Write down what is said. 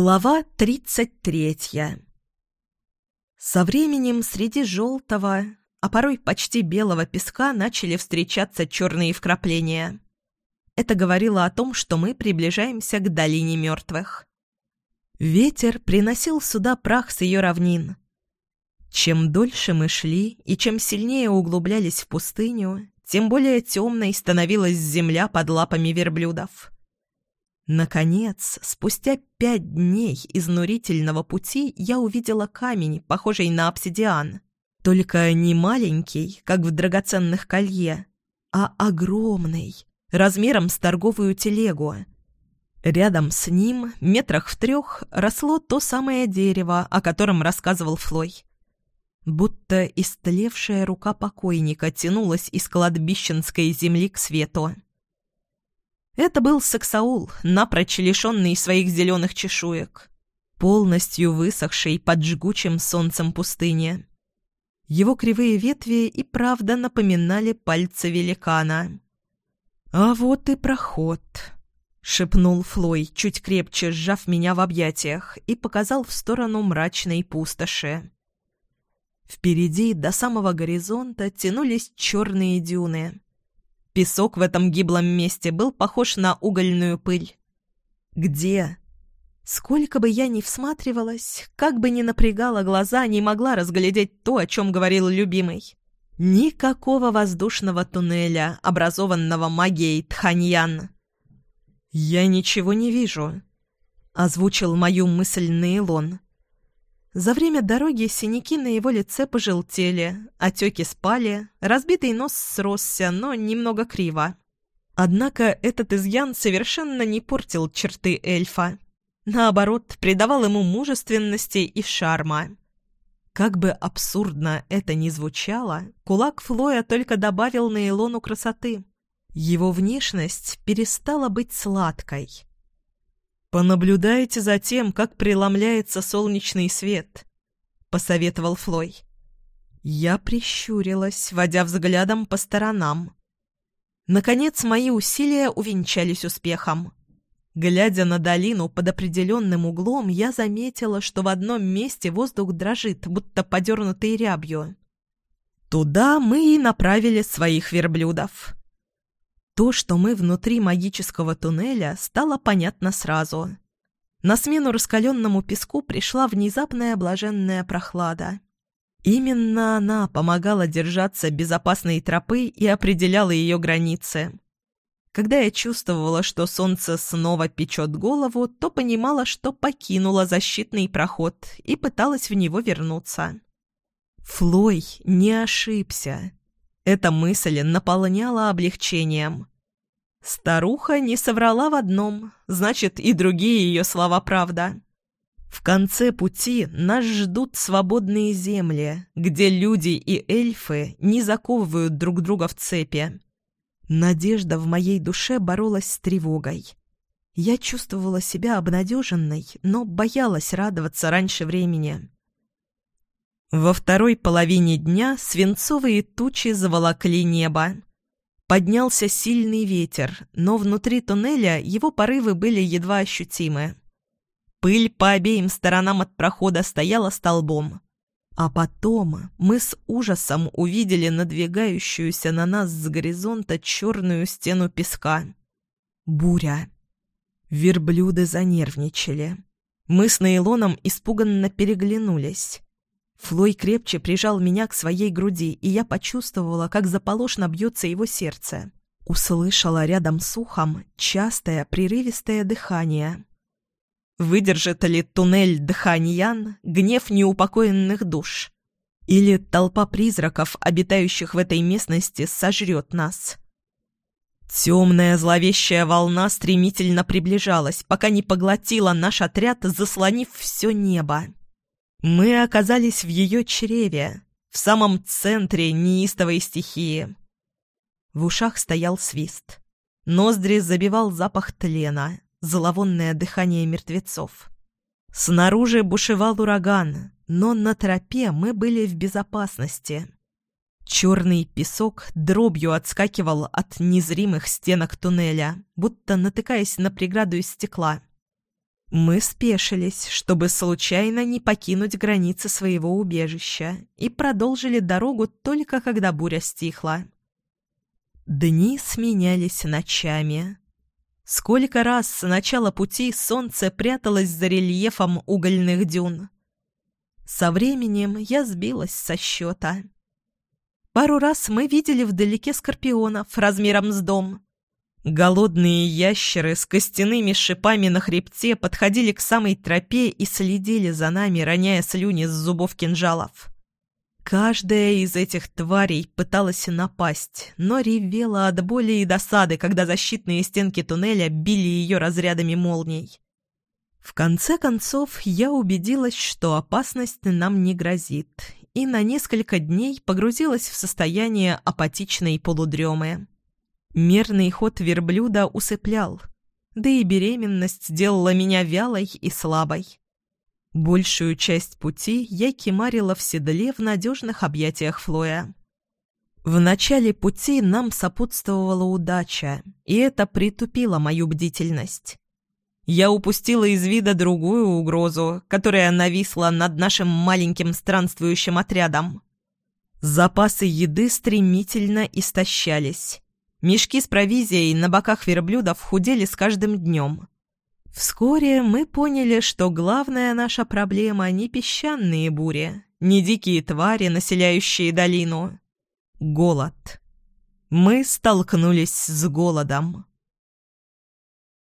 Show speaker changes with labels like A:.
A: Глава тридцать третья Со временем среди желтого, а порой почти белого песка начали встречаться черные вкрапления. Это говорило о том, что мы приближаемся к долине мертвых. Ветер приносил сюда прах с ее равнин. Чем дольше мы шли и чем сильнее углублялись в пустыню, тем более темной становилась земля под лапами верблюдов. Наконец, спустя пять дней изнурительного пути я увидела камень, похожий на обсидиан. Только не маленький, как в драгоценных колье, а огромный, размером с торговую телегу. Рядом с ним, метрах в трех, росло то самое дерево, о котором рассказывал Флой. Будто истлевшая рука покойника тянулась из кладбищенской земли к свету. Это был саксаул, напрочь лишенный своих зеленых чешуек, полностью высохший под жгучим солнцем пустыни. Его кривые ветви и правда напоминали пальцы великана. «А вот и проход», — шепнул Флой, чуть крепче сжав меня в объятиях, и показал в сторону мрачной пустоши. Впереди до самого горизонта тянулись черные дюны. Песок в этом гиблом месте был похож на угольную пыль. Где? Сколько бы я ни всматривалась, как бы ни напрягала глаза, не могла разглядеть то, о чем говорил любимый. Никакого воздушного туннеля, образованного магией Тханьян. «Я ничего не вижу», — озвучил мою мысль Нейлон. За время дороги синяки на его лице пожелтели, отеки спали, разбитый нос сросся, но немного криво. Однако этот изъян совершенно не портил черты эльфа. Наоборот, придавал ему мужественности и шарма. Как бы абсурдно это ни звучало, кулак Флоя только добавил на Илону красоты. Его внешность перестала быть сладкой. «Понаблюдайте за тем, как преломляется солнечный свет», — посоветовал Флой. Я прищурилась, водя взглядом по сторонам. Наконец, мои усилия увенчались успехом. Глядя на долину под определенным углом, я заметила, что в одном месте воздух дрожит, будто подернутый рябью. Туда мы и направили своих верблюдов. То, что мы внутри магического туннеля, стало понятно сразу. На смену раскаленному песку пришла внезапная блаженная прохлада. Именно она помогала держаться безопасной тропы и определяла ее границы. Когда я чувствовала, что солнце снова печет голову, то понимала, что покинула защитный проход и пыталась в него вернуться. Флой не ошибся. Эта мысль наполняла облегчением. Старуха не соврала в одном, значит, и другие ее слова правда. В конце пути нас ждут свободные земли, где люди и эльфы не заковывают друг друга в цепи. Надежда в моей душе боролась с тревогой. Я чувствовала себя обнадеженной, но боялась радоваться раньше времени. Во второй половине дня свинцовые тучи заволокли небо. Поднялся сильный ветер, но внутри туннеля его порывы были едва ощутимы. Пыль по обеим сторонам от прохода стояла столбом. А потом мы с ужасом увидели надвигающуюся на нас с горизонта черную стену песка. Буря. Верблюды занервничали. Мы с Нейлоном испуганно переглянулись. Флой крепче прижал меня к своей груди, и я почувствовала, как заполошно бьется его сердце. Услышала рядом с ухом частое прерывистое дыхание. Выдержит ли туннель Дханьян гнев неупокоенных душ? Или толпа призраков, обитающих в этой местности, сожрет нас? Темная зловещая волна стремительно приближалась, пока не поглотила наш отряд, заслонив все небо. Мы оказались в ее чреве, в самом центре неистовой стихии. В ушах стоял свист. Ноздри забивал запах тлена, зловонное дыхание мертвецов. Снаружи бушевал ураган, но на тропе мы были в безопасности. Черный песок дробью отскакивал от незримых стенок туннеля, будто натыкаясь на преграду из стекла. Мы спешились, чтобы случайно не покинуть границы своего убежища, и продолжили дорогу только когда буря стихла. Дни сменялись ночами. Сколько раз с начала пути солнце пряталось за рельефом угольных дюн. Со временем я сбилась со счета. Пару раз мы видели вдалеке скорпионов размером с дом. Голодные ящеры с костяными шипами на хребте подходили к самой тропе и следили за нами, роняя слюни с зубов кинжалов. Каждая из этих тварей пыталась напасть, но ревела от боли и досады, когда защитные стенки туннеля били ее разрядами молний. В конце концов, я убедилась, что опасность нам не грозит, и на несколько дней погрузилась в состояние апатичной полудремы. Мерный ход верблюда усыплял, да и беременность сделала меня вялой и слабой. Большую часть пути я кемарила в седле в надежных объятиях Флоя. В начале пути нам сопутствовала удача, и это притупило мою бдительность. Я упустила из вида другую угрозу, которая нависла над нашим маленьким странствующим отрядом. Запасы еды стремительно истощались. Мешки с провизией на боках верблюдов худели с каждым днем. Вскоре мы поняли, что главная наша проблема не песчаные бури, не дикие твари, населяющие долину. Голод. Мы столкнулись с голодом.